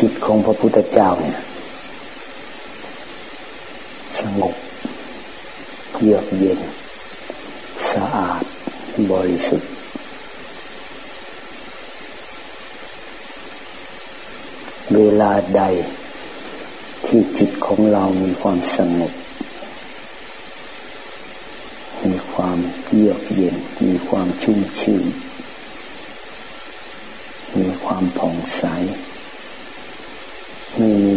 จิตของพระพุทธเจ้าเนี่ย สงบเยือกเย็น สะอาดบริสุทธิ์ เวลาใดที่จิตของเรามีความสงบ มีความเยือกเย็น มีความชุ่มชื่น มีความผ่องใส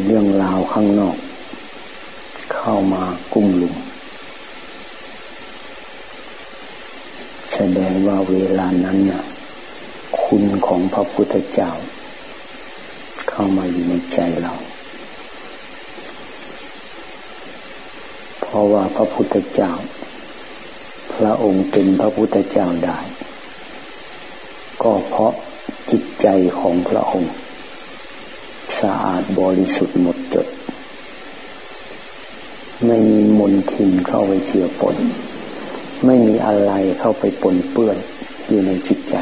เรื่องราวข้างนอก เข้ามากุ้มลุมแสดงว่าเวลานั้นนะคุณของพระพุทธเจ้า เข้ามาอยู่ในใจเรา เพราะว่าพระพุทธเจ้า พระองค์เป็นพระพุทธเจ้าได้ ก็เพราะจิตใจของพระองค์ สะอาดบริสุทธิ์หมดจด ไม่มีมลทินเข้าไปเจือปน ไม่มีอะไรเข้าไปปนเปื้อนอยู่ในจิตใจ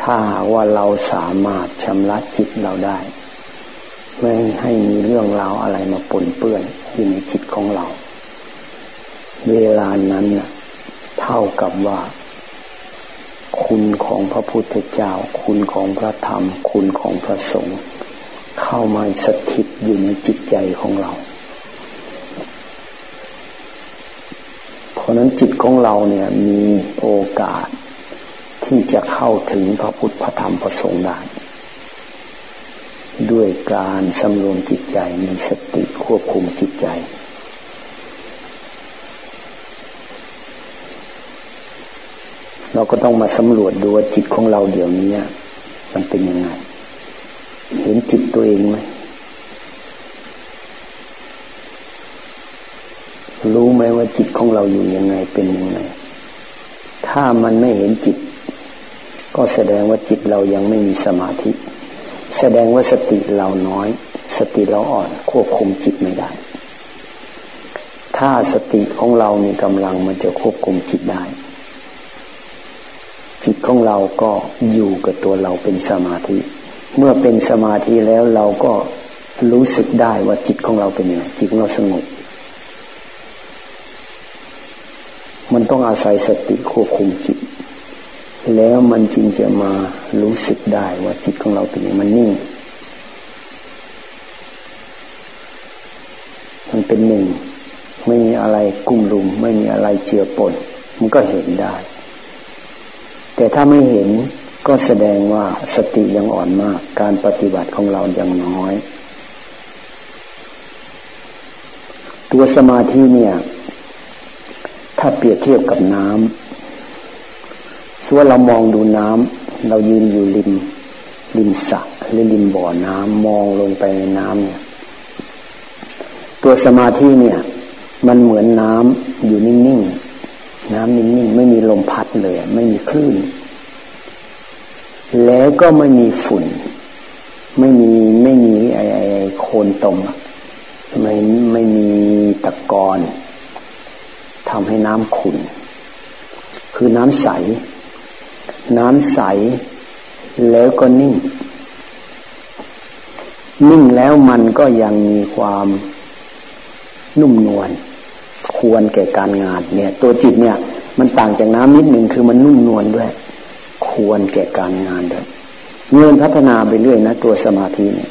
ถ้าว่าเราสามารถชำระจิตเราได้ ไม่ให้มีเรื่องราวอะไรมาปนเปื้อนอยู่ในจิตของเรา เวลานั้นเท่ากับว่า คุณของพระพุทธเจ้า คุณของพระธรรม คุณของพระสงฆ์เข้ามาสถิตอยู่ในจิตใจของเรา เพราะนั้นจิตของเราเนี่ยมีโอกาสที่จะเข้าถึงพระพุทธพระธรรมพระสงฆ์ได้ด้วยการสำรวมจิตใจมีสติควบคุมจิตใจ เราก็ต้องมาสำรวจดูว่าจิตของเราเดี๋ยวนี้มันเป็นยังไง เห็นจิตตัวเองไหมรู้ไหมว่าจิตของเราอยู่ยังไงเป็นยังไง ถ้ามันไม่เห็นจิต ก็แสดงว่าจิตเรายังไม่มีสมาธิ แสดงว่าสติเราน้อย สติเราอ่อนควบคุมจิตไม่ได้ ถ้าสติของเรามีกำลังมันจะควบคุมจิตได้ จิตของเราก็อยู่กับตัวเราเป็นสมาธิ เมื่อเป็นสมาธิแล้วเราก็รู้สึกได้ว่าจิตของเราเป็นยังไงจิตของเราสงบมันต้องอาศัยสติควบคุมจิต แล้วมันจึงจะมารู้สึกได้ว่าจิตของเราเป็นอย่างมันนิ่ง มันเป็นหนึ่ง ไม่มีอะไรกุ้มลุม ไม่มีอะไรเจือปนมันก็เห็นได้ แต่ถ้าไม่เห็นก็แสดงว่าสติยังอ่อนมาก การปฏิบัติของเรายังน้อย ตัวสมาธิเนี่ย ถ้าเปรียบเทียบกับน้ำส่วนเรามองดูน้ำเรายืนอยู่ริมริมสระหรือริมบ่อน้ำมองลงไปในน้ำเนี่ย ตัวสมาธิเนี่ย มันเหมือนน้ำอยู่นิ่งๆ น้ำนิ่งๆ ไม่มีลมพัดเลย ไม่มีคลื่น แล้วก็ไม่มีฝุ่น ไม่มีไม่มีไอไอโคนตมไม่ไม่มีตะกอนทำให้น้ำขุ่น คือน้ำใส น้ำใส แล้วก็นิ่ง นิ่งแล้วมันก็ยังมีความนุ่มนวล ควรแก่การงานเนี่ย ตัวจิตเนี่ย มันต่างจากน้ำนิดหนึ่งคือมันนุ่มนวลด้วย ควรแก่การงานด้วยเงินพัฒนาไปเรื่อยนะตัวสมาธิเนี่ย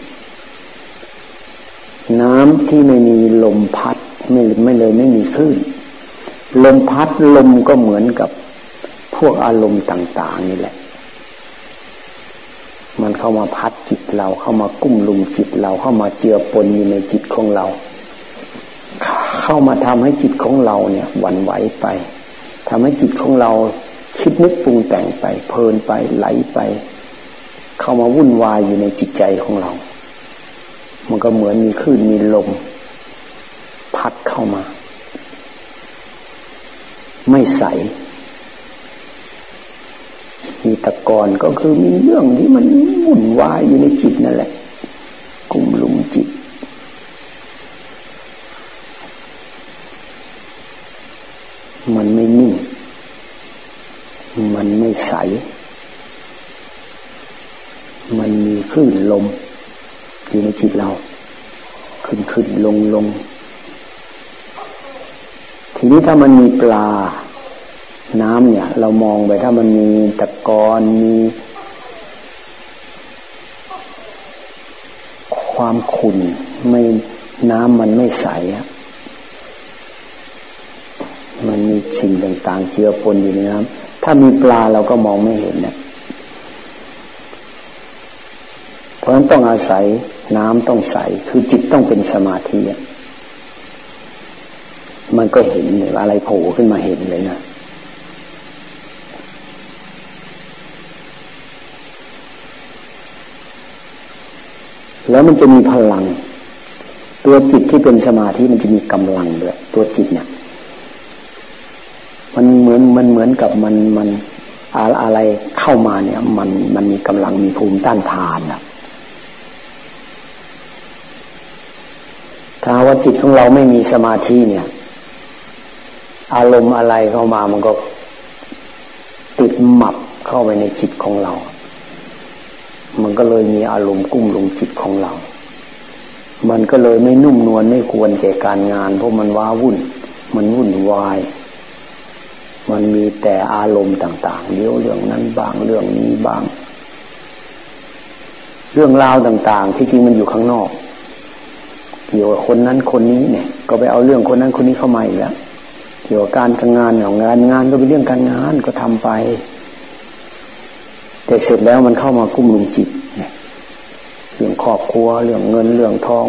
น้ำที่ไม่มีลมพัดไม่ไม่เลยไม่มีคลื่นลมพัดลมก็เหมือนกับพวกอารมณ์ต่าง ๆ นี่แหละ มันเข้ามาพัดจิตเราเข้ามากุ้มลุมจิตเราเข้ามาเจือปนอยู่ในจิตของเรา เข้ามาทำให้จิตของเราเนี่ยหวั่นไหวไปทำให้จิตของเราคิดนึกปรุงแต่งไป เพลินไปไหลไป เข้ามาวุ่นวายอยู่ในจิตใจของเรา มันก็เหมือนมีคลื่นมีลม พัดเข้ามา ไม่ใส มีตะกอนก็คือมีเรื่องที่มันวุ่นวายอยู่ในจิตนั่นแหละกลุ่มลุมจิต มันไม่นิ่ง มันไม่ใส มันมีคลื่นลม อยู่ในจิตเรา ขึ้นขึ้นลงลง ทีนี้ถ้ามันมีปลา น้ำเนี่ย เรามองไปถ้ามันมีตะกอนมีความขุ่นไม่น้ำมันไม่ใสมันมี สิ่งต่างๆเจือปนอยู่ในน้ำถ้ามีปลาเราก็มองไม่เห็นเนี่ยเพราะฉะนั้นต้องอาศัยน้ำต้องใส คือจิตต้องเป็นสมาธิมันก็เห็นเลยอะไรโผล่ขึ้นมาเห็นเลยนะแล้วมันจะมีพลัง ตัวจิตที่เป็นสมาธิมันจะมีกำลังด้วยตัวจิตเนี่ย มันเหมือนมันเหมือนกับมันมันอะไรเข้ามาเนี่ย มันมันมีกำลังมีภูมิต้านทานอะถ้าว่าจิตของเราไม่มีสมาธิเนี่ย อารมณ์อะไรเข้ามามันก็ติดหมับเข้าไปในจิตของเรา มันก็เลยมีอารมณ์กุ้มลงจิตของเรา มันก็เลยไม่นุ่มนวลไม่ควรแก่การงาน เพราะมันว้าวุ่น มันวุ่นวาย มันมีแต่อารมณ์ต่าง ๆเดี๋ยวเรื่องนั้นบางเรื่องนี้บาง เรื่องราวต่าง ๆ ที่จริงมันอยู่ข้างนอกเกี่ยวกับคนนั้นคนนี้เนี่ย ก็ไปเอาเรื่องคนนั้นคนนี้เข้ามาอีกแล้วเกี่ยวกับการทำงานของงานงานก็เป็นเรื่องการงานก็ทำไป แต่เสร็จแล้วมันเข้ามากุ้มลุมจิตเรื่องครอบครัว เรื่องเงินเรื่องทอง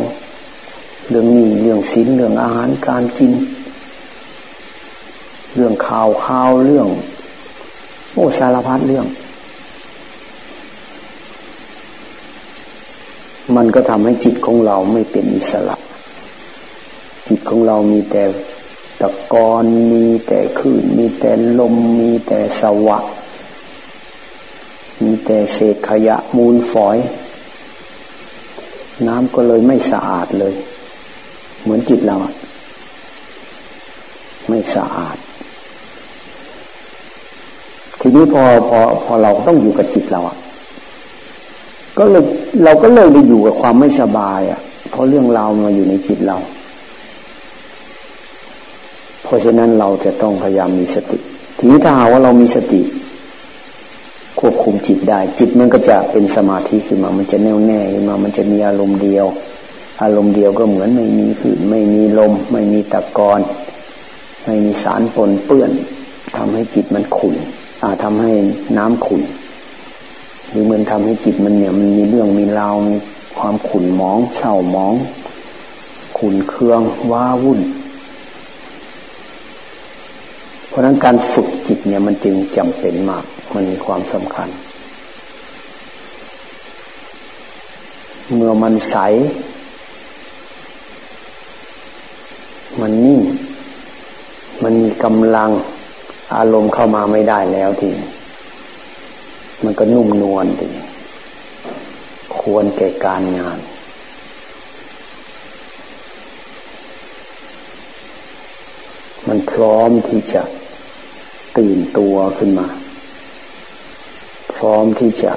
เรื่องหนี้เรื่องศีลเรื่องอาหารการกิน เรื่องข่าวข่าวเรื่อง โอ้สารพัดเรื่อง มันก็ทำให้จิตของเราไม่เป็นอิสระ จิตของเรามีแต่ตะกอนมีแต่คลื่นมีแต่ลมมีแต่สวะ มีแต่เศษขยะมูลฝอย น้ำก็เลยไม่สะอาดเลย เหมือนจิตเราไม่สะอาด ทีนี้พอพอพอเราต้องอยู่กับจิตเราอะก็เลยเราก็เลิกไปอยู่กับความไม่สบายอะ เพราะเรื่องราวมาอยู่ในจิตเรา เพราะฉะนั้นเราจะต้องพยายามมีสติ ทีนี้ถ้าหาว่าเรามีสติ ควบคุมจิตได้ จิตมันก็จะเป็นสมาธิขึ้นมา มันจะแน่วแน่ขึ้นมา มันจะมีอารมณ์เดียว อารมณ์เดียวก็เหมือนไม่มีขืนไม่มีลม ไม่มีตะกอนไม่มีสารปนเปื้อนทำให้จิตมันขุ่น ทำให้น้ำขุ่นหรือมันทำให้จิตมันเนี่ยมันมีเรื่องมีราวมีความขุ่นมองเศร้ามอง ขุ่นเคืองว้าวุ่น เพราะนั้นการฝึกจิตเนี่ยมันจึงจำเป็นมาก มันมีความสำคัญ เมื่อมันใส มันนิ่ง มันมีกำลัง อารมณ์เข้ามาไม่ได้แล้วที มันก็นุ่มนวลดีควรแก่การงาน มันพร้อมที่จะตื่นตัวขึ้นมา พร้อมที่จะ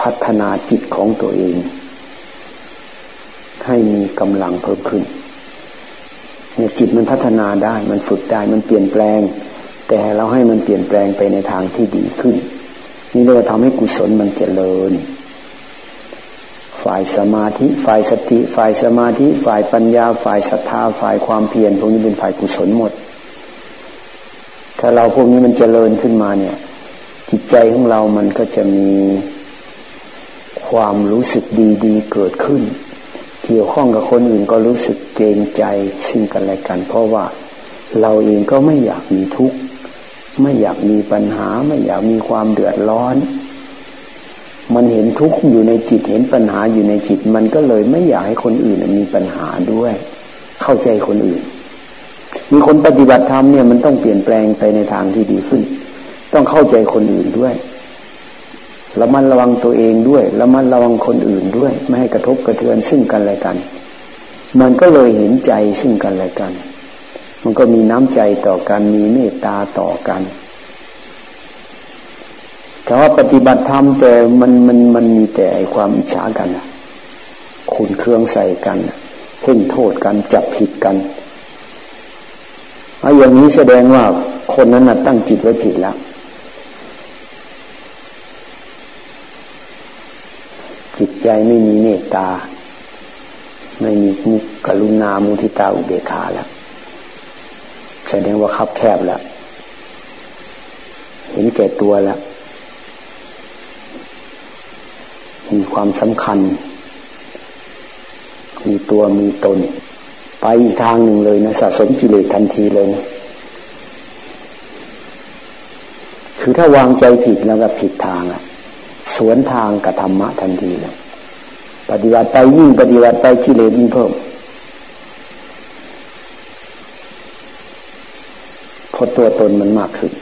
พัฒนาจิตของตัวเอง ให้มีกำลังเพิ่มขึ้นเนี่ยจิตมันพัฒนาได้ มันฝึกได้ มันเปลี่ยนแปลง แต่เราให้มันเปลี่ยนแปลงไปในทางที่ดีขึ้น นี่เรียกว่าทำให้กุศลมันเจริญ ฝ่ายสมาธิ ฝ่ายสติ ฝ่ายสมาธิ ฝ่ายปัญญา ฝ่ายศรัทธา ฝ่ายความเพียรพวกนี้เป็นฝ่ายกุศลหมด ถ้าเราพวกนี้มันเจริญขึ้นมาเนี่ย จิตใจของเรามันก็จะมีความรู้สึกดีๆเกิดขึ้น เกี่ยวข้องกับคนอื่นก็รู้สึกเกรงใจซึ่งกันและกัน เพราะว่าเราเองก็ไม่อยากมีทุกข์ ไม่อยากมีปัญหา ไม่อยากมีความเดือดร้อน มันเห็นทุกข์อยู่ในจิตเห็นปัญหาอยู่ในจิต มันก็เลยไม่อยากให้คนอื่นมีปัญหาด้วย เข้าใจคนอื่น มีคนปฏิบัติธรรมเนี่ยมันต้องเปลี่ยนแปลงไปในทางที่ดีขึ้น ต้องเข้าใจคนอื่นด้วยแล้วมันระวังตัวเองด้วยแล้วมันระวังคนอื่นด้วย ไม่ให้กระทบกระเทือนซึ่งกันและกัน มันก็เลยเห็นใจซึ่งกันและกัน มันก็มีน้ำใจต่อกันมีเมตตาต่อกันแต่ว่าปฏิบัติธรรมแต่มันมันมันมีแต่ความอิจฉากันขุนเครื่องใส่กันเพ่งโทษกันจับผิดกันเอาอย่างนี้แสดงว่าคนนั้นตั้งจิตไว้ผิดแล้วจิตใจไม่มีเมตตา ไม่มีมุกรุณามุทิตาอุเบกขาแล้ว แสดงว่าคับแคบแล้ว เห็นแก่ตัวแล้วมีความสำคัญ มีตัวมีตน ไปอีกทางหนึ่งเลยนะสะสมกิเลสทันทีเลยนะคือถ้าวางใจผิดแล้วก็ผิดทางอะสวนทางกับธรรมะทันทีเลยปฏิบัติไปยิ่งปฏิบัติไปกิเลสยิ่งเพิ่ม พราะตัวตนมันมากขึ้น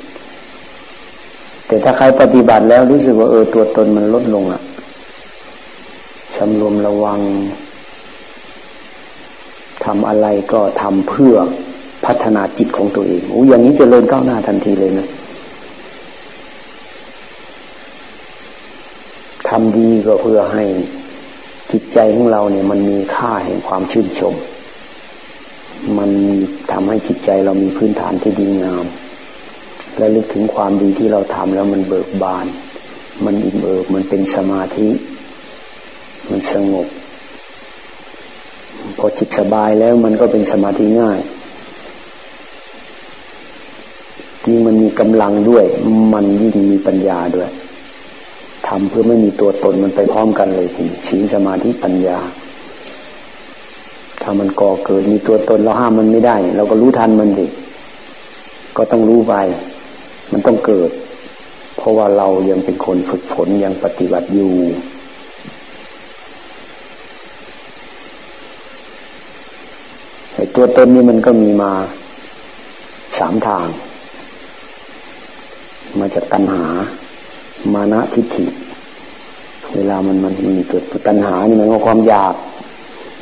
แต่ถ้าใครปฏิบัติแล้วรู้สึกว่าเออตัวตนมันลดลงอะสำรวมระวังทำอะไรก็ทำเพื่อพัฒนาจิตของตัวเองโอ้อย่างนี้จะเริญก้าวหน้าทันทีเลยนะทำดีก็เพื่อให้จิตใจของเราเนี่ย มันมีค่าแห่งความชื่นชม มันทำให้จิตใจเรามีพื้นฐานที่ดีงามและลึกถึงความดีที่เราทำแล้วมันเบิกบาน มันอิ่มเอิบมันเป็นสมาธิ มันสงบ พอจิตสบายแล้วมันก็เป็นสมาธิง่ายยิ่งมันมีกำลังด้วย มันยิ่งมีปัญญาด้วยทำเพื่อไม่มีตัวตนมันไปพร้อมกันเลยทีศีลสมาธิปัญญา ถ้ามันก่อเกิดมีตัวตนเราห้ามมันไม่ได้ เราก็รู้ทันมันดิก็ต้องรู้ไป มันต้องเกิด เพราะว่าเรายังเป็นคนฝึกฝนยังปฏิบัติอยู่ไอ้ตัวตนนี้มันก็มีมาสามทาง มาจากตัณหา มานะทิฏฐิ เวลามันมันมีตัวตัณหานี่มันก็ความอยาก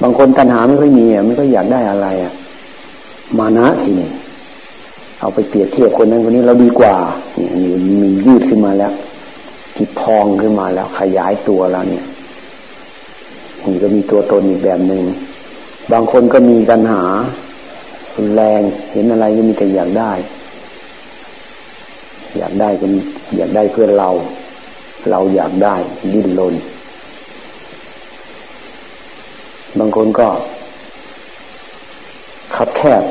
บางคนตัณหาไม่ค่อยมีอะไม่ค่อยอยากได้อะไรอะ มานะทีนี่เอาไปเปรียบเทียบคนนั้นคนนี้เราดีกว่าเนี่ยมียืดขึ้นมาแล้ว จิตพองขึ้นมาแล้ว ขยายตัวแล้วเนี่ยนี่ก็มีตัวตนอีกแบบหนึ่งบางคนก็มีตัณหาแรงเห็นอะไรก็มีแต่อยากได้ อยากได้ก็อยากได้เพื่อเรา เราอยากได้ดิ้นรน บางคนก็คับแคบ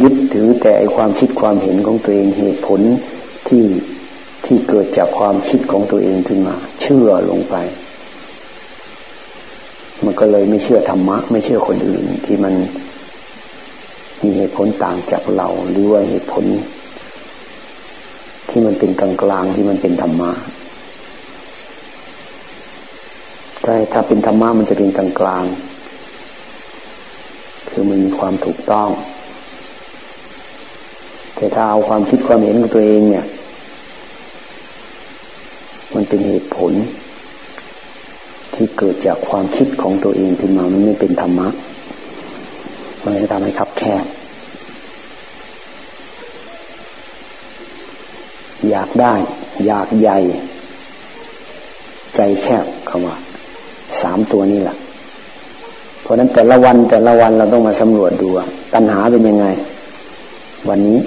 ยึดถือแต่ไอความคิดความเห็นของตัวเองเหตุผลที่ที่เกิดจากความคิดของตัวเองขึ้นมา เชื่อลงไป มันก็เลยไม่เชื่อธรรมะ ไม่เชื่อคนอื่น ที่มันมีเหตุผลต่างจากเรา หรือว่าเหตุผล ที่มันเป็นกลางกลางที่มันเป็นธรรมะใช่ถ้าเป็นธรรมะมันจะเป็นกลางกลาง คือมันมีความถูกต้อง แต่ถ้าเอาความคิดความเห็นของตัวเองเนี่ย มันเป็นเหตุผล ที่เกิดจากความคิดของตัวเองขึ้นมามันไม่เป็นธรรมะมันจะทำให้คับแคบอยากได้ อยากใหญ่ ใจแคบคำว่าสามตัวนี้แหละ ราะนั้นแต่ละวันแต่ละวันเราต้องมาสำรวจดูตัณหาเป็นยังไง วันนี้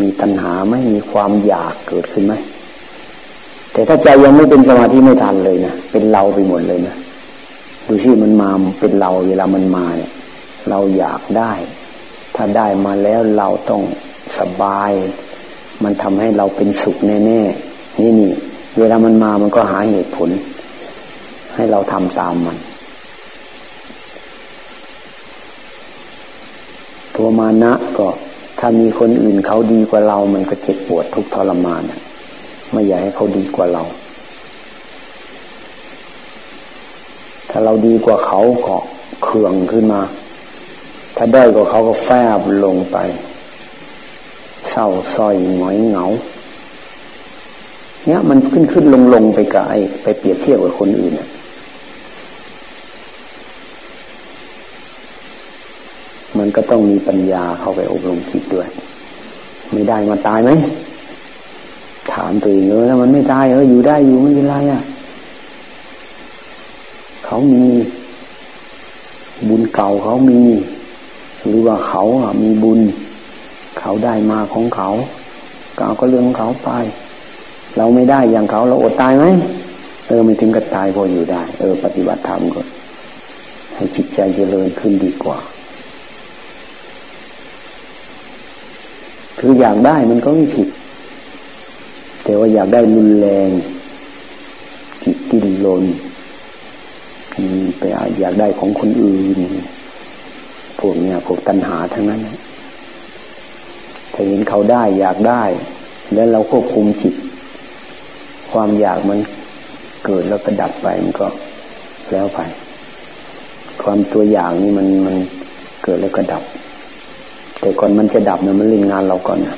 มีตัณหาไหมมีความอยากเกิดขึ้นไหมแต่ถ้าใจยังไม่เป็นสมาธิไม่ทันเลยนะเป็นเราไปหมดเลยนะดูสิมันมาเป็นเราเวลามันมาเนี่ย เราอยากได้ ถ้าได้มาแล้วเราต้องสบาย มันทำให้เราเป็นสุขแน่ๆนี่นี่เวลามันมามันก็หาเหตุผล ให้เราทำตามมันตัว มานะก็ถ้ามีคนอื่นเขาดีกว่าเรา มันก็เจ็บปวดทุกทรมานไม่อยากให้เขาดีกว่าเรา ถ้าเราดีกว่าเขาก็เคืองขึ้นมา ถ้าได้กว่าเขาก็แฟบลงไป เศร้าส้อยหงอยเหงาเนี่ยมันขึ้นขึ้นลงลงไปกับไอ้ไปเปรียบเทียบกับคนอื่น มันก็ต้องมีปัญญาเข้าไปอบรมจิตด้วย ไม่ได้มาตายไหมถามตัวเองเออแล้วมันไม่ตายเอออยู่ได้อยู่ไม่เป็นไรอะเขามีบุญเก่าเขามี หรือว่าเขาอะมีบุญ เขาได้มาของเขาก็เอาก็เรื่องของเขาไป เราไม่ได้อย่างเขาเราอดตายไหมเออไม่ถึงกับตายพออยู่ได้ เออ ปฏิบัติธรรมก็ให้จิตใจเจริญขึ้นดีกว่า คืออยากได้มันก็ไม่ผิด แต่ว่าอยากได้รุนแรงจิตดิ้นรนไปอยากได้ของคนอื่น พวกเนี้ยพวกตัณหาทั้งนั้นถ้าเห็นเขาได้อยากได้ แล้วเราควบคุมจิต ความอยากมันเกิดแล้วก็ดับไปมันก็แล้วไป ความตัวอย่างนี่มันมันเกิดแล้วก็ดับ แต่ก่อนมันจะดับเนี่ยมันเล่นงานเราก่อนนะ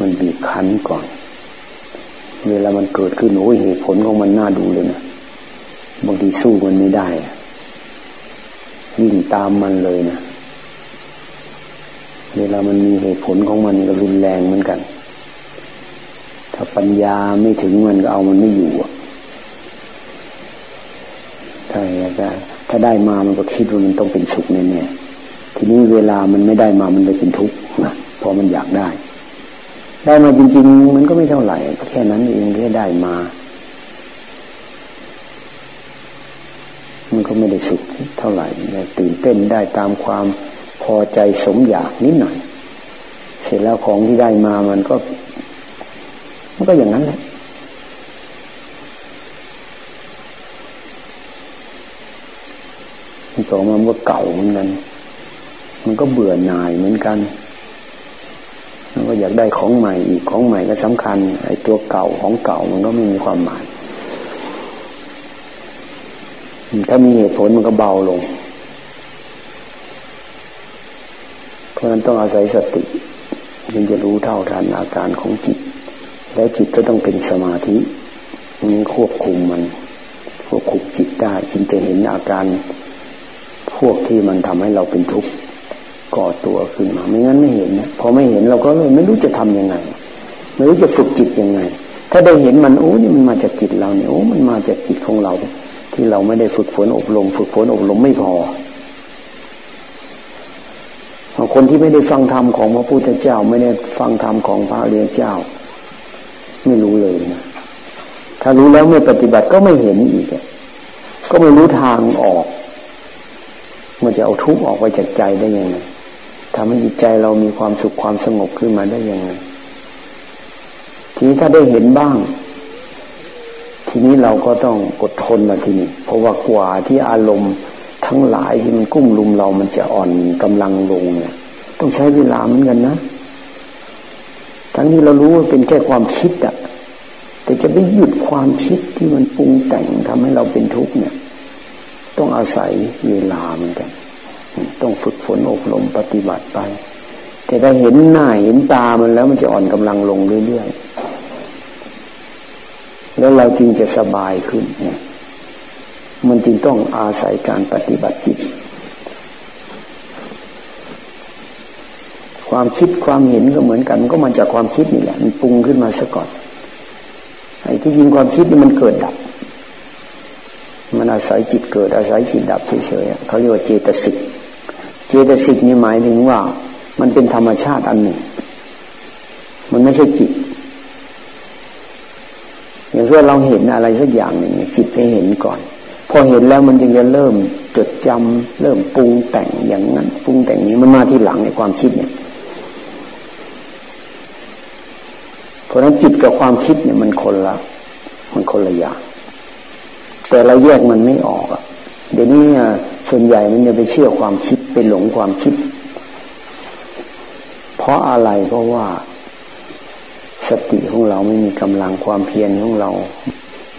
มันบีบคั้นก่อน เวลามันเกิดขึ้นโอ้ยเหตุผลของมันน่าดูเลยนะบางทีสู้มันไม่ได้วิ่งตามมันเลยนะเวลามันมีเหตุผลของมันก็รุนแรงเหมือนกัน ถ้าปัญญาไม่ถึงมันก็เอามันไม่อยู่อะถ้าได้ถ้าได้มามันก็คิดว่ามันต้องเป็นสุขแน่ๆ ทีนี้เวลามันไม่ได้มามันเลยเป็นทุกข์นะพอมันอยากได้ ได้มาจริง ๆ มันก็ไม่เท่าไหร่แค่นั้นเองแค่ได้มา มันก็ไม่ได้สุขเท่าไหร่ตื่นเต้นได้ตามความพอใจสมอยากนิดหน่อย เสร็จแล้วของที่ได้มามันก็ มันก็อย่างนั้นแหละต่อมามันก็เก่าเหมือนกัน มันก็เบื่อหน่ายเหมือนกันมันก็อยากได้ของใหม่อีกของใหม่ก็สำคัญ ไอ้ตัวเก่าของเก่ามันก็ไม่มีความหมาย ถ้ามีเหตุผลมันก็เบาลง เพราะนั้นต้องอาศัยสติจึงจะรู้เท่าทันอาการของจิต แล้วจิตก็ต้องเป็นสมาธินี้ควบคุมมันควบคุมจิตได้จึงจะเห็นอาการพวกที่มันทำให้เราเป็นทุกข์ ก่อตัวขึ้นมา ไม่งั้นไม่เห็นนะพอไม่เห็นเราก็เลยไม่รู้จะทํำยังไง ไม่รู้จะฝึกจิตยังไง ถ้าได้เห็นมันโอ้นี่มันมาจากจิตเราเนี่ยโอ้มันมาจากจิตของเรา ที่เราไม่ได้ฝึกฝนอบรม ฝึกฝนอบรมไม่พอคนที่ไม่ได้ฟังธรรมของพระพุทธเจ้า ไม่ได้ฟังธรรมของพระเรียเจ้า ไม่รู้เลยนะถ้ารู้แล้วไม่ปฏิบัติก็ไม่เห็นอีกก็ไม่รู้ทางออกมันจะเอาทุกข์ออกไปจากใจได้ยังไง ทำให้จิตใจเรามีความสุขความสงบขึ้นมาได้ยังไง ทีนี้ถ้าได้เห็นบ้าง ทีนี้เราก็ต้องอดทนละทีนี้ เพราะว่ากว่าที่อารมณ์ทั้งหลายที่มันกุ้มลุมเรามันจะอ่อนกำลังลงเนี่ย ต้องใช้เวลาเหมือนกันนะ ทั้งที่เรารู้ว่าเป็นแค่ความคิดอะแต่จะไปหยุดความคิดที่มันปรุงแต่งทำให้เราเป็นทุกข์เนี่ย ต้องอาศัยเวลาเหมือนกัน ต้องฝึกฝนอบรมปฏิบัติไป แต่ถ้าเห็นหน้าเห็นตามันแล้วมันจะอ่อนกำลังลงเรื่อยๆแล้วเราจึงจะสบายขึ้นเนี่ยมันจึงต้องอาศัยการปฏิบัติจิต ความคิดความเห็นก็เหมือนกัน ก็มาจากความคิดนี่แหละ มันปรุงขึ้นมาซะก่อนไอ้ที่จริงความคิดนี่มันเกิดดับ มันอาศัยจิตเกิดอาศัยจิตดับเฉยๆเขาเรียกว่าเจตสิก เจตสิกนี่หมายถึงว่า มันเป็นธรรมชาติอันหนึ่ง มันไม่ใช่จิต อย่างเช่นเราเห็นอะไรสักอย่างหนึ่งจิตไปเห็นก่อน พอเห็นแล้วมันจึงจะเริ่มจดจำเริ่มปรุงแต่งอย่างนั้นปรุงแต่งนี้มันมาที่หลังในความคิดเนี่ยเพราะฉะนั้นจิตกับความคิดเนี่ยมันคนละ มันคนละอย่างแต่เราแยกมันไม่ออกอะ เดี๋ยวนี้ส่วนใหญ่มันจะไปเชื่อความคิดไปหลงความคิด เพราะอะไรเพราะว่า สติของเราไม่มีกำลังความเพียรของเรา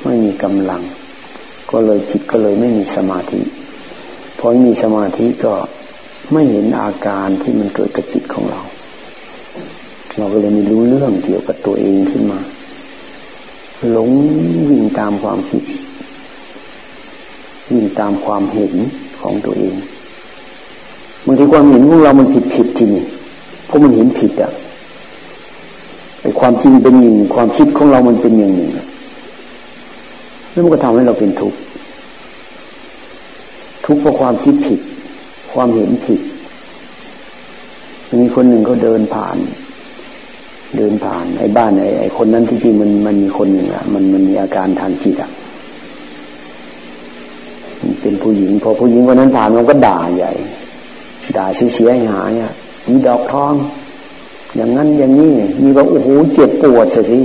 ไม่มีกำลัง ก็เลยจิตก็เลยไม่มีสมาธิพอไม่มีสมาธิก็ไม่เห็นอาการที่มันเกิดกับจิตของเรา เราก็เลยไม่รู้เรื่องเกี่ยวกับตัวเองขึ้นมา หลงวิ่งตามความคิด วิ่งตามความเห็นของตัวเองบางทีความเห็นของเรามันผิดผิดทีนี่เพราะมันเห็นผิดอะไอความจริงเป็นอย่างความคิดของเรามันเป็นอย่างหนึ่งแล้วมันก็ทำให้เราเป็นทุกข์ทุกข์เพราะความคิดผิด ความเห็นผิดมีคนหนึ่งเขาเดินผ่าน เดินผ่านไอ้บ้านไอ้ไอ้คนนั้นที่จริงมันมันมีคนหนึ่งอะมันมันมีอาการทางจิตอะ ผู้หญิง พอผู้หญิงคนนั้นผ่านมันก็ด่าใหญ่ ด่าเสียหายอะมีดอกทอง อย่างนั้นอย่างนี้มีว่าโอ้โหเจ็บปวดสิ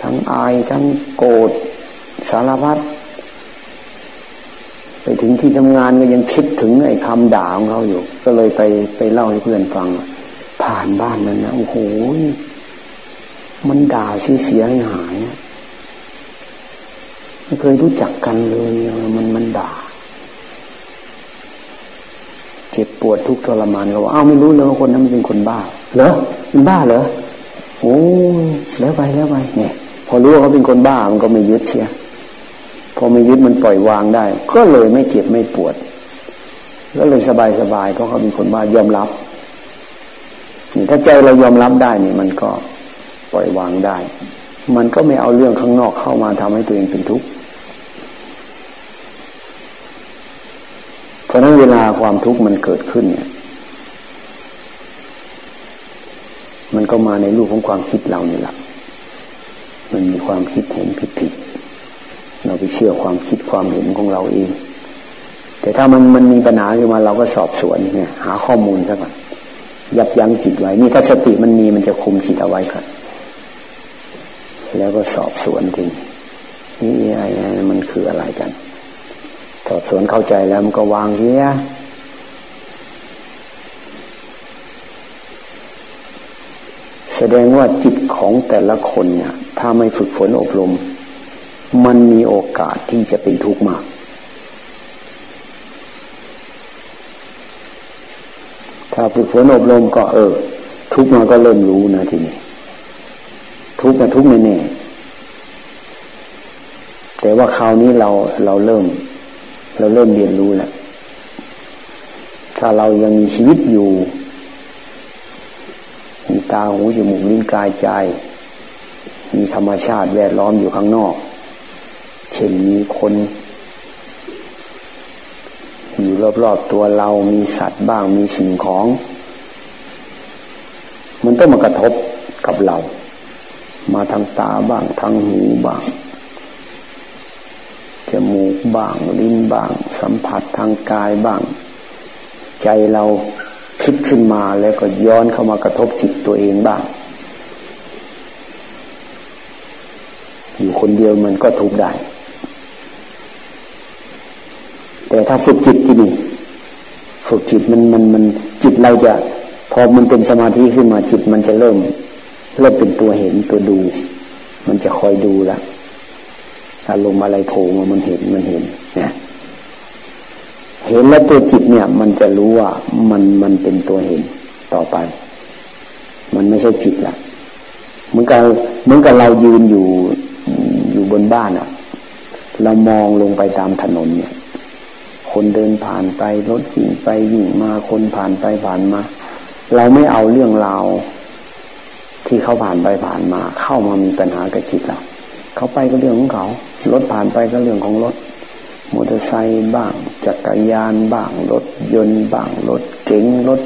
ทั้งอายทั้งโกรธสารพัดไปถึงที่ทำงานก็ยังคิดถึงไอ้คำด่าของเขาอยู่ ก็เลยไปไปเล่าให้เพื่อนฟัง ผ่านบ้านนั้นนะโอ้โหมันด่าเสียหายหาย เคยรู้จักกันเลยมันมันด่า เจ็บปวดทุกทรมานเราอ้าวไม่รู้เลยว่าคนนั้นมันเป็นคนบ้าเหรอเป็นบ้าเหรอโอ้แล้วไปแล้วไปเนี่ย พอรู้ว่าเขาเป็นคนบ้ามันก็ไม่ยึดเชียพอไม่ยึดมันปล่อยวางได้ ก็เลยไม่เจ็บไม่ปวดก็เลยสบายสบายเพราะเขาเป็นคนบ้ายอมรับนี่ถ้าใจเรายอมรับได้นี่มันก็ปล่อยวางได้ มันก็ไม่เอาเรื่องข้างนอกเข้ามาทำให้ตัวเองเป็นทุกข์ เพราะนั้นเวลาความทุกข์มันเกิดขึ้นเนี่ย มันก็มาในรูปของความคิดเรานี่แหละมันมีความคิดเห็นผิดผิดเราไปเชื่อความคิดความเห็นของเราเอง แต่ถ้ามันมันมีปัญหาขึ้นมาเราก็สอบสวนเนี่ย หาข้อมูลซะก่อนยับยั้งจิตไว้ นี่ถ้าสติมันมีมันจะคุมจิตเอาไว้ครับแล้วก็สอบสวนจริงนี่ไอ้มันคืออะไรกัน สอบสวนเข้าใจแล้วมันก็วางเสียแสดงว่าจิตของแต่ละคนเนี่ย ถ้าไม่ฝึกฝนอบรม มันมีโอกาสที่จะเป็นทุกข์มาก ถ้าฝึกฝนอบรมก็เออ ทุกข์มาก็เริ่มรู้นะทีนี้ ทุกข์มาทุกข์แน่ๆแต่ว่าคราวนี้เราเราเริ่ม เราเริ่มเรียนรู้แล้วถ้าเรายังมีชีวิตอยู่ มีตาหูจมูกลิ้นกายใจ มีธรรมชาติแวดล้อมอยู่ข้างนอก เช่นมีคนอยู่รอบๆตัวเรามีสัตว์บ้างมีสิ่งของ มันต้องมากระทบกับเรา มาทางตาบ้างทางหูบ้าง จมูกบ้างลิ้นบ้าง สัมผัสทางกายบ้าง ใจเราคิดขึ้นมาแล้วก็ย้อนเข้ามากระทบจิตตัวเองบ้าง อยู่คนเดียวมันก็ทุกได้ แต่ถ้าฝึกจิตที่นี่ฝึกจิตมันมันมันจิตเราจะพอมันเป็นสมาธิขึ้นมาจิตมันจะเริ่ม เริ่มเป็นตัวเห็นตัวดู มันจะคอยดูละ อารมณ์อะไรโผล่มามันเห็นมันเห็นเนี่ยเห็นแล้วตัวจิตเนี่ย มันจะรู้ว่ามันมันเป็นตัวเห็นต่อไป มันไม่ใช่จิตละเหมือนกับเหมือนกับเรายืนอยู่อยู่บนบ้านอะ่ะ เรามองลงไปตามถนนเนี่ย คนเดินผ่านไปรถวิ่งไปวิ่งมาคนผ่านไปผ่านมา เราไม่เอาเรื่องราวที่เขาผ่านไปผ่านมา เข้ามามีปัญหากับจิตเรา เขาไปก็เรื่องของเขา รถผ่านไปก็เรื่องของรถมอเตอร์ไซค์บ้าง จักรยานบ้าง รถยนต์บ้าง รถเก๋งรถ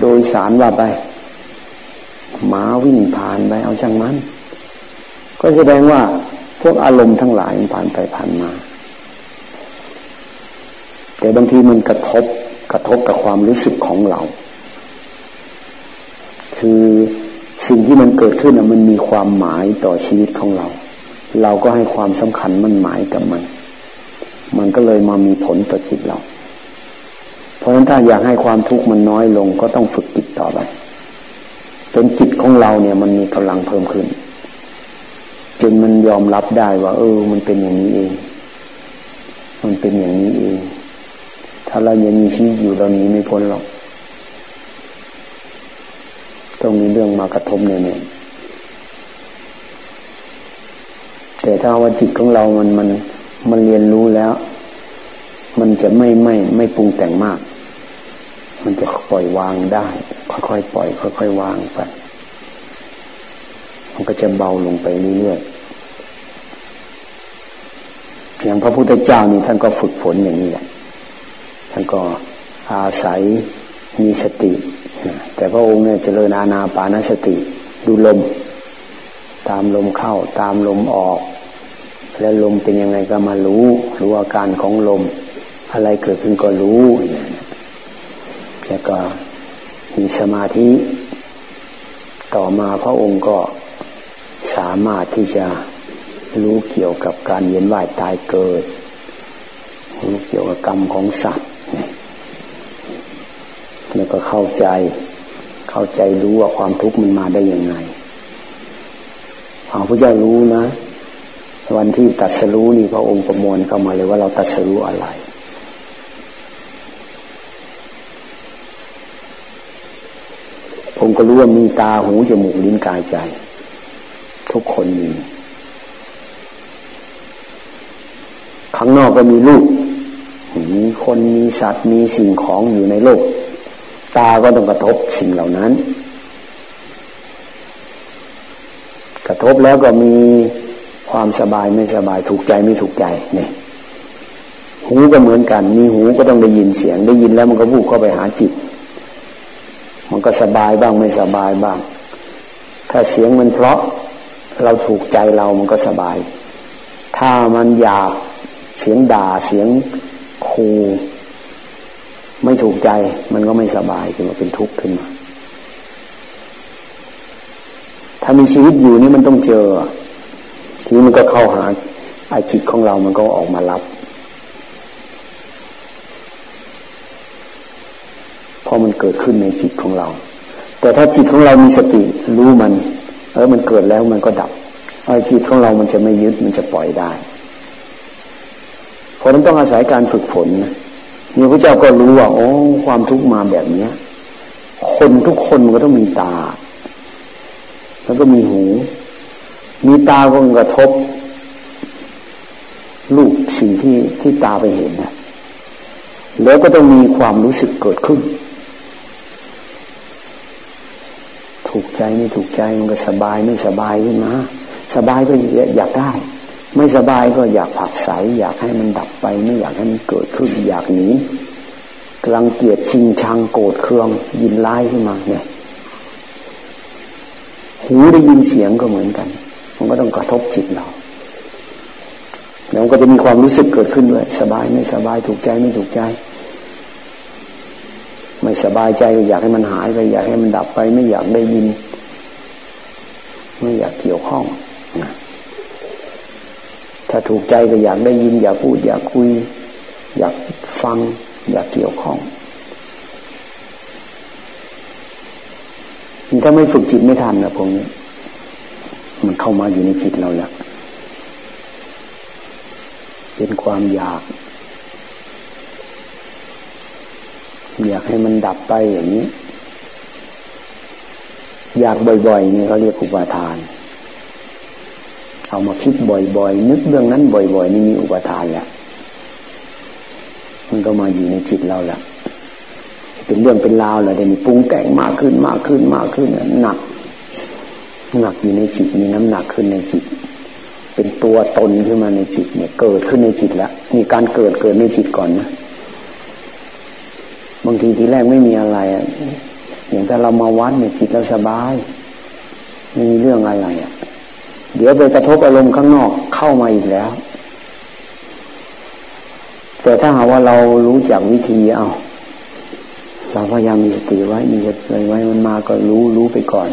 โดยสารว่าไปหมาวิ่งผ่านไปเอาช่างมัน ก็แสดงว่าพวกอารมณ์ทั้งหลายผ่านไปผ่านมา แต่บางทีมันกระทบกระทบกับความรู้สึกของเรา คือสิ่งที่มันเกิดขึ้นมันมีความหมายต่อชีวิตของเรา เราก็ให้ความสำคัญมันหมายกับมัน มันก็เลยมามีผลต่อจิตเรา เพราะฉะนั้นถ้าอยากให้ความทุกข์มันน้อยลงก็ต้องฝึกจิตต่อไปจนจิตของเราเนี่ย มันมีกำลังเพิ่มขึ้น จนมันยอมรับได้ว่า เออ มันเป็นอย่างนี้เอง มันเป็นอย่างนี้เอง ถ้าเรายังมีชีวิตอยู่เรานี้ไม่พ้นหรอกต้องมีเรื่องมากระทบแน่ๆ แต่ถ้าว่าจิตของเรามันมันมันเรียนรู้แล้ว มันจะไม่ไม่ไม่ปรุงแต่งมาก มันจะปล่อยวางได้ ค่อยๆปล่อย ค่อยๆวางไป มันก็จะเบาลงไปเรื่อยๆอย่างพระพุทธเจ้านี่ท่านก็ฝึกฝนอย่างนี้แหละท่านก็อาศัยมีสติ แต่พระองค์เนี่ยเจริญอาณาปานสติ ดูลม ตามลมเข้า ตามลมออก แล้วลมเป็นยังไงก็มารู้ รู้อาการของลม อะไรเกิดขึ้นก็รู้แล้วก็มีสมาธิ ต่อมาพระองค์ก็สามารถที่จะรู้เกี่ยวกับการเวียนว่ายตายเกิด รู้เกี่ยวกับกรรมของสัตว์แล้วก็เข้าใจ เข้าใจรู้ว่าความทุกข์มันมาได้ยังไงพระพุทธเจ้ารู้นะ วันที่ตัดสรู้นี่พระองค์ประมวลเข้ามาเลยว่าเราตัดสรู้อะไร ผมก็รู้ว่ามีตาหูจมูกลิ้นกายใจ ทุกคนมีข้างนอกก็มีรูปมีคนมีสัตว์มีสิ่งของอยู่ในโลก ตาก็ต้องกระทบสิ่งเหล่านั้น กระทบแล้วก็มี ความสบายไม่สบายถูกใจไม่ถูกใจเนี่ยหูก็เหมือนกัน มีหูก็ต้องได้ยินเสียง ได้ยินแล้วมันก็วูบเข้าไปหาจิต มันก็สบายบ้างไม่สบายบ้าง ถ้าเสียงมันเพราะเราถูกใจเรามันก็สบาย ถ้ามันหยาบเสียงด่าเสียงคูไม่ถูกใจ มันก็ไม่สบายขึ้นมาเป็นทุกข์ขึ้นมาถ้ามีชีวิตอยู่นี่มันต้องเจอ ทีนี้มันก็เข้าหาไอจิตของเรามันก็ออกมารับ เพราะมันเกิดขึ้นในจิตของเรา แต่ถ้าจิตของเรามีสติรู้มัน เออมันเกิดแล้วมันก็ดับไอ้จิตของเรามันจะไม่ยึดมันจะปล่อยได้ เพราะนั้นต้องอาศัยการฝึกฝนนะนี่พระเจ้าก็รู้ว่าโอ้ความทุกข์มาแบบเนี้ย คนทุกคนมันก็ต้องมีตา แล้วก็มีหู มีตาก็กระทบลูกสิ่งที่ที่ตาไปเห็นนะแล้วก็ต้องมีความรู้สึกเกิดขึ้น ถูกใจไม่ถูกใจมันก็สบายไม่สบายขึ้นมาสบายก็อยากได้ ไม่สบายก็อยากผักใสอยากให้มันดับไป ไม่อยากให้มันเกิดขึ้น อยากหนีกำลังเกลียดชิงชังโกรธเคือง ยินร้ายขึ้นมาเนี่ยหูได้ยินเสียงก็เหมือนกัน ก็ต้องกระทบจิตเราแล้วก็จะมีความรู้สึกเกิดขึ้นด้วย สบายไม่สบายถูกใจไม่ถูกใจ ไม่สบายใจอยากให้มันหายไปอยากให้มันดับไป ไม่อยากได้ยิน ไม่อยากเกี่ยวข้องนะถ้าถูกใจก็อยากได้ยิน อยากพูด อยากคุย อยากฟัง อยากเกี่ยวข้องถ้าไม่ฝึกจิตไม่ทันนะพวกนี้ มันเข้ามาอยู่ในจิตเราแล้วเป็นความอยาก อยากให้มันดับไปอย่างนี้ อยากบ่อยๆนี่เขาเรียกอุปาทาน เอามาคิดบ่อยๆนึกเรื่องนั้นบ่อยๆนี่มีอุปทานแหละมันก็มาอยู่ในจิตเราแหละเป็นเรื่องเป็นราวแหละเดี๋ยวนี้ปรุงแต่งมากขึ้นมากขึ้นมากขึ้นหนัก หนักอยู่ในจิตมีน้ำหนักขึ้นในจิต เป็นตัวตนขึ้นมาในจิตเนี่ยเกิดขึ้นในจิตแล้วมีการเกิดเกิดในจิตก่อนนะบางทีทีแรกไม่มีอะไรอะอย่างถ้าเรามาวัดเนี่ยจิตเราสบายไม่มีเรื่องอะไรอะ เดี๋ยวไปกระทบอารมณ์ข้างนอกเข้ามาอีกแล้ว แต่ถ้าหากว่าเรารู้จักวิธีเอาเราพยายามมีสติไว้มีสติไว้มันมาก็รู้รู้ไปก่อน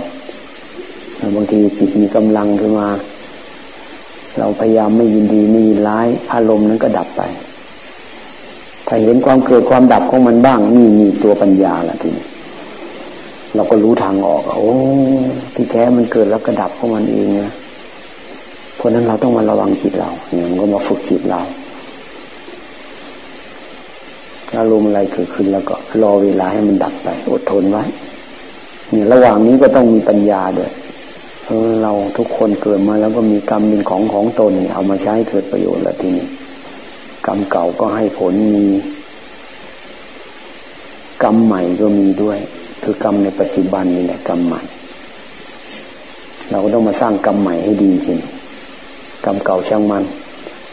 บางทีจิตมีกำลังขึ้นมา เราพยายามไม่ยินดีไม่ยินร้าย อารมณ์นั้นก็ดับไป ถ้าเห็นความเกิดความดับของมันบ้างนี่มีตัวปัญญาละทีนี้เราก็รู้ทางออกโอ้ที่แท้มันเกิดแล้วก็ดับของมันเองนะเพราะนั้นเราต้องมาระวังจิตเราเนี่ยมันก็มาฝึกจิตเราอารมณ์อะไรเกิดขึ้นแล้วก็รอเวลาให้มันดับไป อดทนไว้เนี่ยระหว่างนี้ก็ต้องมีปัญญาด้วย เออเราทุกคนเกิดมาแล้วก็มีกรรมเป็นของของตนเอามาใช้เกิดประโยชน์ละทีนี้กรรมเก่าก็ให้ผลมี กรรมใหม่ก็มีด้วย คือกรรมในปัจจุบันนี่แหละกรรมใหม่ เราก็ต้องมาสร้างกรรมใหม่ให้ดีขึ้นกรรมเก่าช่างมัน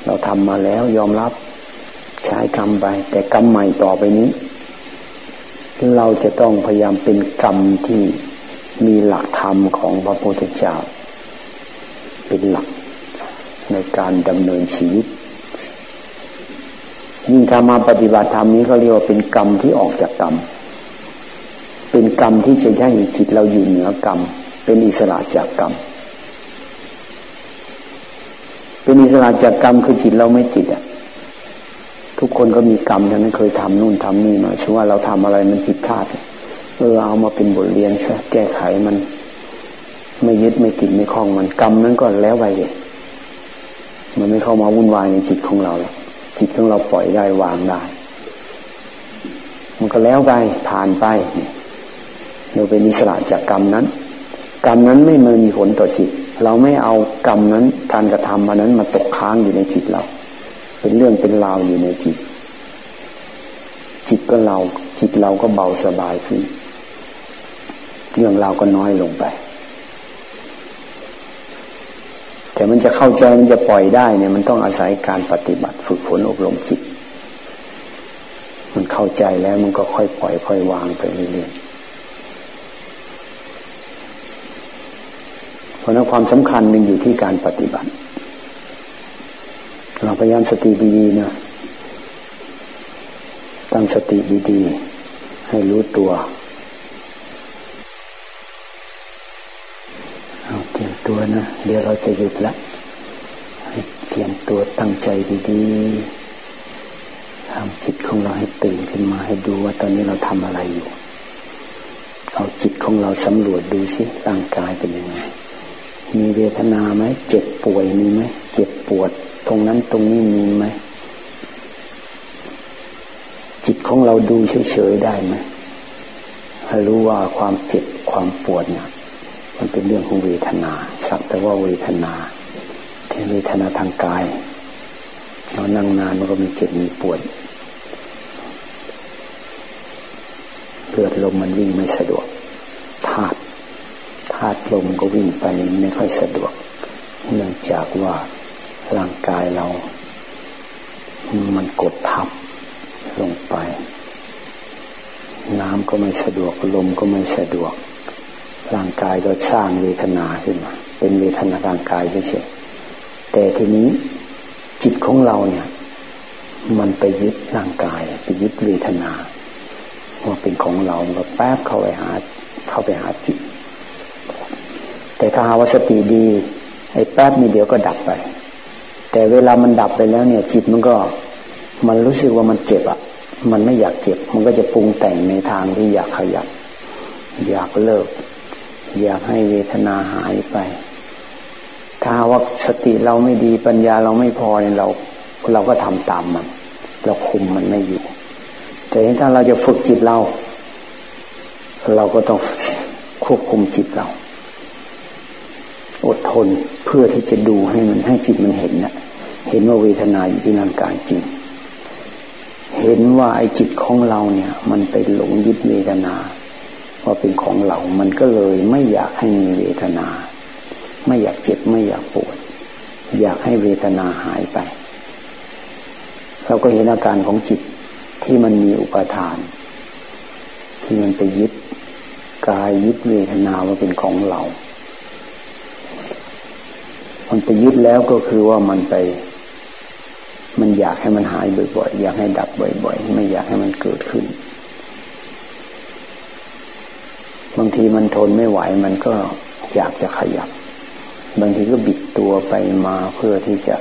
เราทำมาแล้วยอมรับใช้กรรมไป แต่กรรมใหม่ต่อไปนี้ เราจะต้องพยายามเป็นกรรมที่ มีหลักธรรมของพระพุทธเจ้า เป็นหลักในการดำเนินชีวิต ยิ่งทำมาปฏิบัติธรรมนี้เขาเรียกว่าเป็นกรรมที่ออกจากกรรม เป็นกรรมที่จะให้จิตเราอยู่เหนือกรรม เป็นอิสระจากกรรม เป็นอิสระจากกรรมคือจิตเราไม่ติดอะทุกคนก็มีกรรมทั้งนั้นเคยทำนู่นทำนี่มาชื่ว่าเราทำอะไรมันผิดพลาดเออเอามาเป็นบทเรียนซะแก้ไขมัน ไม่ยึดไม่ติดไม่คล้องมันกรรมนั้นก็แล้วไปเลยมันไม่เข้ามาวุ่นวายในจิตของเราแล้วจิตของเราปล่อยได้วางได้ มันก็แล้วไปผ่านไปเราเป็นอิสระจากกรรมนั้น กรรมนั้นไม่มีผลต่อจิต เราไม่เอากรรมนั้นการกระทำมานั้นมาตกค้างอยู่ในจิตเรา เป็นเรื่องเป็นราวอยู่ในจิต จิตก็เรา จิตเราก็เบาสบายขึ้น เรื่องเราก็น้อยลงไป แต่มันจะเข้าใจมันจะปล่อยได้เนี่ย มันต้องอาศัยการปฏิบัติฝึกฝนอบรมจิต มันเข้าใจแล้วมันก็ค่อยปล่อย ค่อยวางไปเรื่อยๆเพราะนั้นความสำคัญมันอยู่ที่การปฏิบัติ เราพยายามสติดีๆนะตั้งสติดีๆให้รู้ตัว ตัวนะ เดี๋ยวเราจะหยุดละเตรียมตัวตั้งใจดีๆทำจิตของเราให้ตื่นขึ้นมาให้ดูว่าตอนนี้เราทำอะไรอยู่ เอาจิตของเราสำรวจดูสิร่างกายเป็นยังไง มีเวทนาไหมเจ็บป่วยมีไหมเจ็บปวด ตรงนั้นตรงนี้มีไหมจิตของเราดูเฉยๆได้ไหมรู้ว่าความเจ็บความปวดเนี่ยมันเป็นเรื่องของเวทนา สักแต่ว่าเวทนาที่เวทนาทางกายเรานั่งนานมันก็มีเจ็บมีปวดเลือดลมมันวิ่งไม่สะดวกธาตุธาตุลมก็วิ่งไปไม่ค่อยสะดวก เนื่องจากว่าร่างกายเรา มันกดทับลงไป น้ำก็ไม่สะดวกลมก็ไม่สะดวก ร่างกายก็สร้างเวทนาขึ้นมา เป็นเวทนาร่างกายเฉยๆแต่ทีนี้จิตของเราเนี่ย มันไปยึดร่างกาย ไปยึดเวทนาว่าเป็นของเราก็แป๊บเข้าไปหา เข้าไปหาจิต แต่ถ้าหาว่าสติดีไอ้แป๊บมีเดียวก็ดับไป แต่เวลามันดับไปแล้วเนี่ย จิตมันก็มันรู้สึกว่ามันเจ็บอะ่ะ มันไม่อยากเจ็บ มันก็จะปรุงแต่งในทางที่อยากขยับ อยากเลิก อยากให้เวทนาหายไป ถ้าว่าสติเราไม่ดีปัญญาเราไม่พอเนี่ยเรา เราก็ทำตามมัน เราคุมมันไม่อยู่ แต่ถ้าเราจะฝึกจิตเรา เราก็ต้องควบคุมจิตเรา อดทนเพื่อที่จะดูให้มันให้จิตมันเห็นนะเห็นว่าเวทนาอยู่ที่ร่างกายจริง เห็นว่าไอ้จิตของเราเนี่ย มันไปหลงยึดเวทนาว่าเป็นของเรา มันก็เลยไม่อยากให้มีเวทนา ไม่อยากเจ็บไม่อยากปวด อยากให้เวทนาหายไป เราก็เห็นอาการของจิตที่มันมีอุปทาน ที่มันไปยึดกายยึดเวทนาว่าเป็นของเรา มันไปยึดแล้วก็คือว่ามันไป มันอยากให้มันหายบ่อยๆ อยากให้ดับบ่อยๆ ไม่อยากให้มันเกิดขึ้น บางทีมันทนไม่ไหวมันก็อยากจะขยับ บางทีก็บิดตัวไปมาเพื่อที่จะ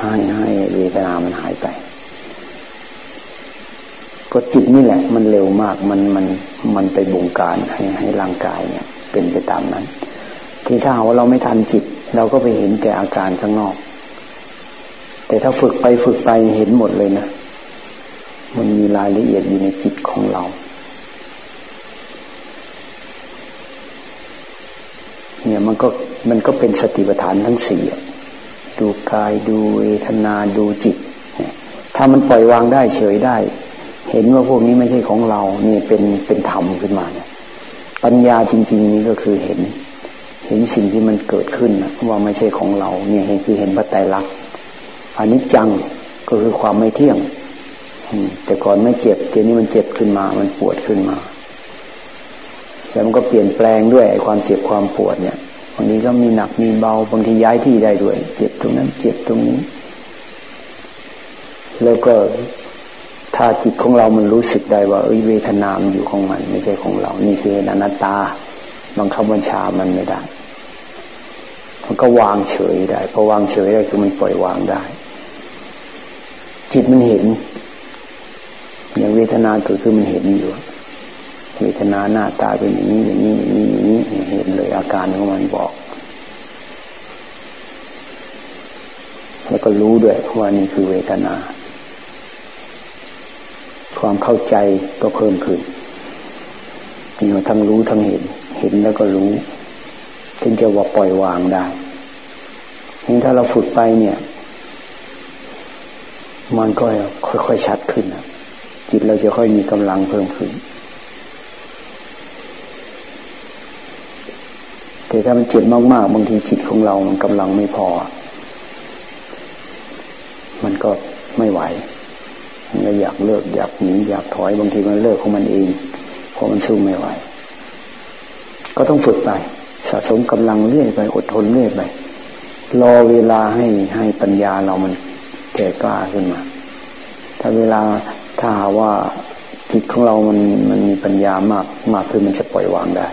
ให้ให้เวทนามันหายไป ก็จิตนี่แหละ มันเร็วมากมันมันมันไปบงการให้ให้ร่างกายเนี่ย เป็นไปตามนั้น ที่ถ้าว่าเราไม่ทันจิต เราก็ไปเห็นแต่อาการข้างนอก แต่ถ้าฝึกไปฝึกไปเห็นหมดเลยนะมันมีรายละเอียดอยู่ในจิตของเราเนี่ยมันก็ มันก็เป็นสติปัฏฐานทั้งสี่ดูกายดูเวทนาดูจิต ถ้ามันปล่อยวางได้เฉยได้ เห็นว่าพวกนี้ไม่ใช่ของเรานี่เป็นเป็นธรรมขึ้นมาเนี่ยปัญญาจริง ๆ นี้ก็คือเห็น เห็นสิ่งที่มันเกิดขึ้นว่าไม่ใช่ของเรา เนี่ยเห็นคือเห็นพระไตรลักษณ์อนิจจังก็คือความไม่เที่ยงแต่ก่อนไม่เจ็บเดี๋ยวนี้มันเจ็บขึ้นมา มันปวดขึ้นมา แล้วมันก็เปลี่ยนแปลงด้วยความเจ็บความปวดเนี่ย บางทีก็มีหนักมีเบาบางทีย้ายที่ได้ด้วย เจ็บตรงนั้น เจ็บตรงนี้ แล้วก็ถ้าจิตของเรามันรู้สึกได้ว่าเอ้ยเวทนามอยู่ของมัน ไม่ใช่ของเรา นี่คืออนัตตาบังคับบัญชามันไม่ได้มันก็วางเฉยได้พอวางเฉยได้คือมันปล่อยวางได้ จิตมันเห็น อย่างเวทนาเกิดขึ้นมันเห็นอยู่ เวทนาหน้าตาเป็นอย่างนี้อย่างนี้อย่างนี้อย่างนี้เห็นเลยอาการของมันบอก แล้วก็รู้ด้วยว่านี่คือเวทนา ความเข้าใจก็เพิ่มขึ้นนี่ว่าทั้งรู้ทั้งเห็น เห็นแล้วก็รู้ถึงจะว่าปล่อยวางได้นี่ถ้าเราฝึกไปเนี่ย มันก็ค่อยๆชัดขึ้นจิตเราจะค่อยมีกำลังเพิ่มขึ้น แต่ถ้ามันเจ็บมากๆบางทีจิตของเรามันกำลังไม่พอ มันก็ไม่ไหวมันก็อยากเลิกอยากหนีอยากถอยบางทีมันเลิกของมันเองเพราะมันสู้ไม่ไหว ก็ต้องฝึกไป สะสมกำลังเรื่อยไป อดทนเรื่อยไปรอเวลาให้ให้ปัญญาเรามันแก่กล้าขึ้นมา ถ้าเวลาถ้าว่าจิตของเรามันมันมีปัญญามากมากขึ้นมันจะปล่อยวางได้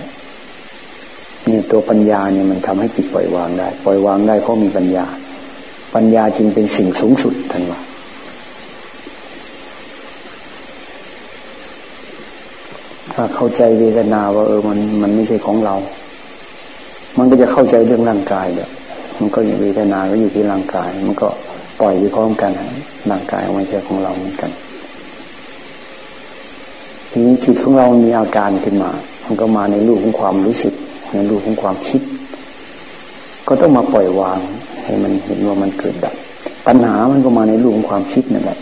เนี่ยตัวปัญญาเนี่ยมันทำให้จิตปล่อยวางได้ ปล่อยวางได้เพราะมีปัญญา ปัญญาจึงเป็นสิ่งสูงสุดท่านว่าถ้าเข้าใจเวทนาว่า เออมันมันไม่ใช่ของเรา มันก็จะเข้าใจเรื่องร่างกายเดี๋ยมันก็อยู่เวทนาก็อยู่ที่ร่างกาย มันก็ปล่อยไปพร้อมกันร่างกายไม่ใช่ของเราเหมือนกันทีนี้จิตของเรามีอาการขึ้นมา มันก็มาในรูปของความรู้สึก ในรูปของความคิด ก็ต้องมาปล่อยวาง ให้มันเห็นว่ามันเกิดดับปัญหามันก็มาในรูปของความคิดนั่นแหละ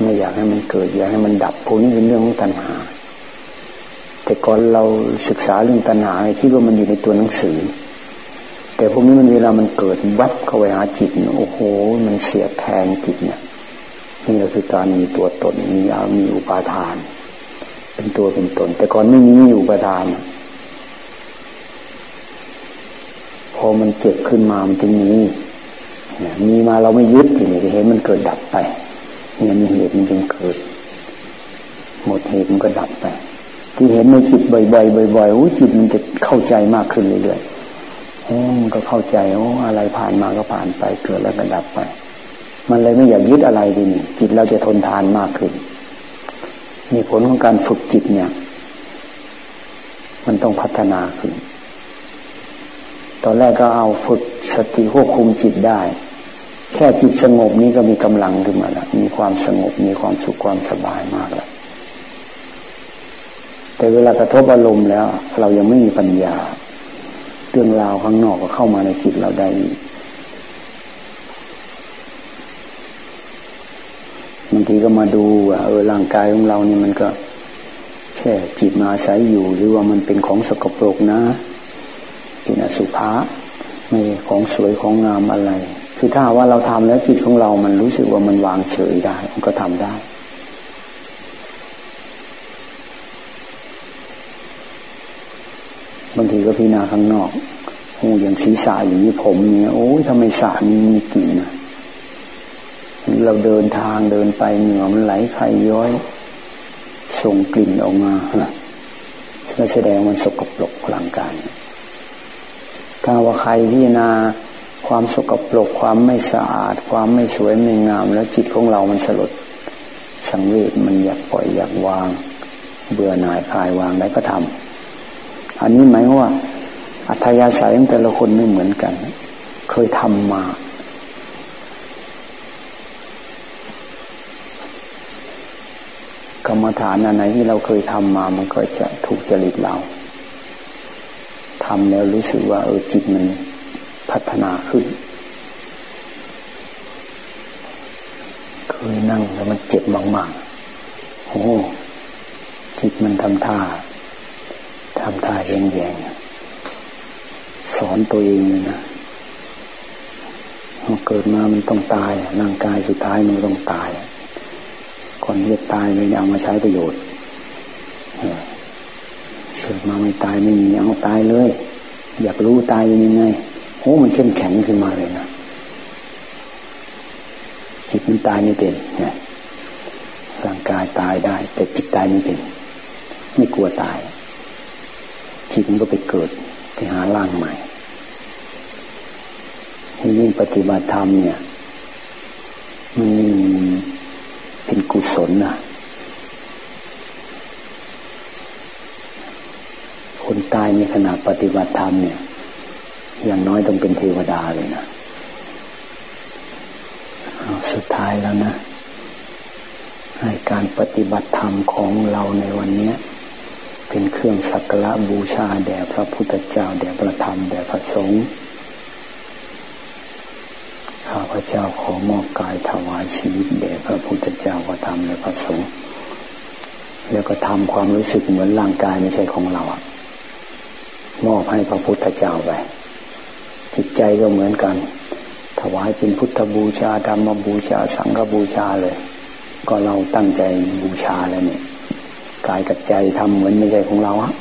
ไม่อยากให้มันเกิดอยากให้มันดับพวกนี้เป็นเรื่องของตัณหา แต่ก่อนเราศึกษาเรื่องตัณหาคิดว่ามันอยู่ในตัวหนังสือ แต่พวกนี้มันเวลามันเกิดวัดเข้าไปหาจิตโอ้โห มันเสียแทงจิตเนี่ยนี่ก็คือการมีตัวตนมีอามีอุปาทาน เป็นตัวเป็นตน แต่ก่อนไม่มีอุปาทาน พอมันเจ็บขึ้นมามันจึงมีมีมาเราไม่ยึดทีนี้เห็นมันเกิดดับไป เนี่ยมีเหตุมันจึงเกิด หมดเหตุมันก็ดับไป ที่เห็นในจิตบ่อยๆบ่อยๆโอ้จิตมันจะเข้าใจมากขึ้นเรื่อยๆโอ้มันก็เข้าใจโอ้อะไรผ่านมาก็ผ่านไป เกิดแล้วก็ดับไป มันเลยไม่อยากยึดอะไรดีนี่จิตเราจะทนทานมากขึ้นนี่ผลของการฝึกจิตเนี่ย มันต้องพัฒนาขึ้น ตอนแรกก็เอาฝึกสติควบคุมจิตได้ แค่จิตสงบนี้ก็มีกำลังขึ้นมาแล้วมีความสงบมีความสุขความสบายมากแล้วแต่เวลากระทบอารมณ์แล้ว เรายังไม่มีปัญญาเรื่องราวข้างนอกก็เข้ามาในจิตเราได้ บางทีก็มาดูว่าเออร่างกายของเรานี่มันก็ แค่จิตมาอาศัยอยู่ หรือว่ามันเป็นของสกปรกนะ เป็นอสุภะไม่ของสวยของงามอะไร คือถ้าว่าเราทำแล้วจิตของเรามันรู้สึกว่ามันวางเฉยได้ มันก็ทำได้บางทีก็พิจารณาข้างนอกโอ้อย่างศีรษะอย่างนี้ผมเนี่ยโอ้ยทำไมสามีมีกลิ่นนะเราเดินทางเดินไปเหงื่อมันไหลใครย้อย ส่งกลิ่นออกมาฮะแสดงมันสกปรกพลังกาย ถ้าว่าใครพิจารณาความสกปรกความไม่สะอาด ความไม่สวยไม่งาม แล้วจิตของเรามันสลด สังเวชมันอยากปล่อยอยากวาง เบื่อหน่ายคลายวางได้ก็ทำอันนี้หมายว่า อัธยาศัยของแต่ละคนไม่เหมือนกัน เคยทำมากรรมฐานอันไหนที่เราเคยทำมา มันก็จะถูกจริตเรา ทำแล้วรู้สึกว่าเออจิตมันพัฒนาขึ้น เคยนั่งแล้วมันเจ็บมากโอ้จิตมันทำท่าทำท่าแยงแยงสอนตัวเองเลยนะเกิดมามันต้องตายร่างกายสุดท้ายมันต้องตายก่อนที่จะตายเลยเอามาใช้ประโยชน์ กิดมาไม่ตายไม่มีเอาตายเลย อยากรู้ตายยังไงโอ้มันเข้มแข็งขึ้นมาเลยนะจิตมันตายไม่เป็นนะร่างกายตายได้ แต่จิตตายไม่เป็น ไม่กลัวตาย จิตมันก็ไปเกิดไปหาร่างใหม่ยิ่งปฏิบัติธรรมเนี่ยมันเป็นกุศลนะคนตาย ในขณะปฏิบัติธรรมเนี่ย อย่างน้อยต้องเป็นเทวดาเลยนะสุดท้ายแล้วนะให้การปฏิบัติธรรมของเราในวันนี้เป็นเครื่องสักการะบูชาแด่พระพุทธเจ้าแด่พระธรรมแด่พระสงฆ์ข้าพเจ้าขอมอบกายถวายชีวิตแด่พระพุทธเจ้าพระธรรมและพระสงฆ์แล้วก็ทำความรู้สึกเหมือนร่างกายไม่ใช่ของเรา มอบให้พระพุทธเจ้าไปจิตใจก็เหมือนกัน ถวายเป็นพุทธบูชาธรรมบูชาสังฆบูชาเลย ก็เราตั้งใจบูชาแล้วเนี่ยกายกับใจทำเหมือนไม่ใช่ของเราอะ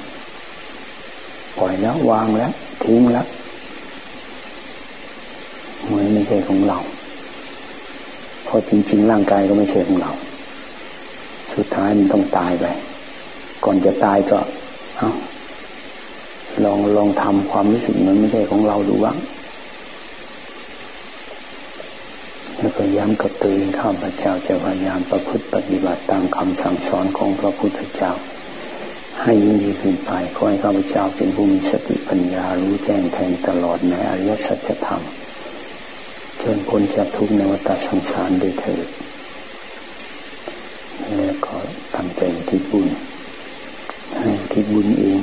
ปล่อยแล้ววางแล้วทิ้งแล้วเหมือนไม่ใช่ของเราเพราะจริง ๆ ร่างกายก็ไม่ใช่ของเรา สุดท้ายมันต้องตายไป ก่อนจะตายก็ ลองลองทำความรู้สึกมันไม่ใช่ของเราดูบ้างแล้วก็ย้ำกับตัวเองข้าพเจ้าจะพยายามประพฤติปฏิบัติตามคำสั่งสอนของพระพุทธเจ้า ให้ยิ่งยิ่งขึ้นไปขอให้ข้าพเจ้าเป็นผู้มีสติปัญญารู้แจ้งแทงตลอดในอริยสัจธรรมจนพ้นจากทุกในวัฏสงสารด้วยเถิดแล้วก็ตั้งใจที่บุญให้ที่บุญเอง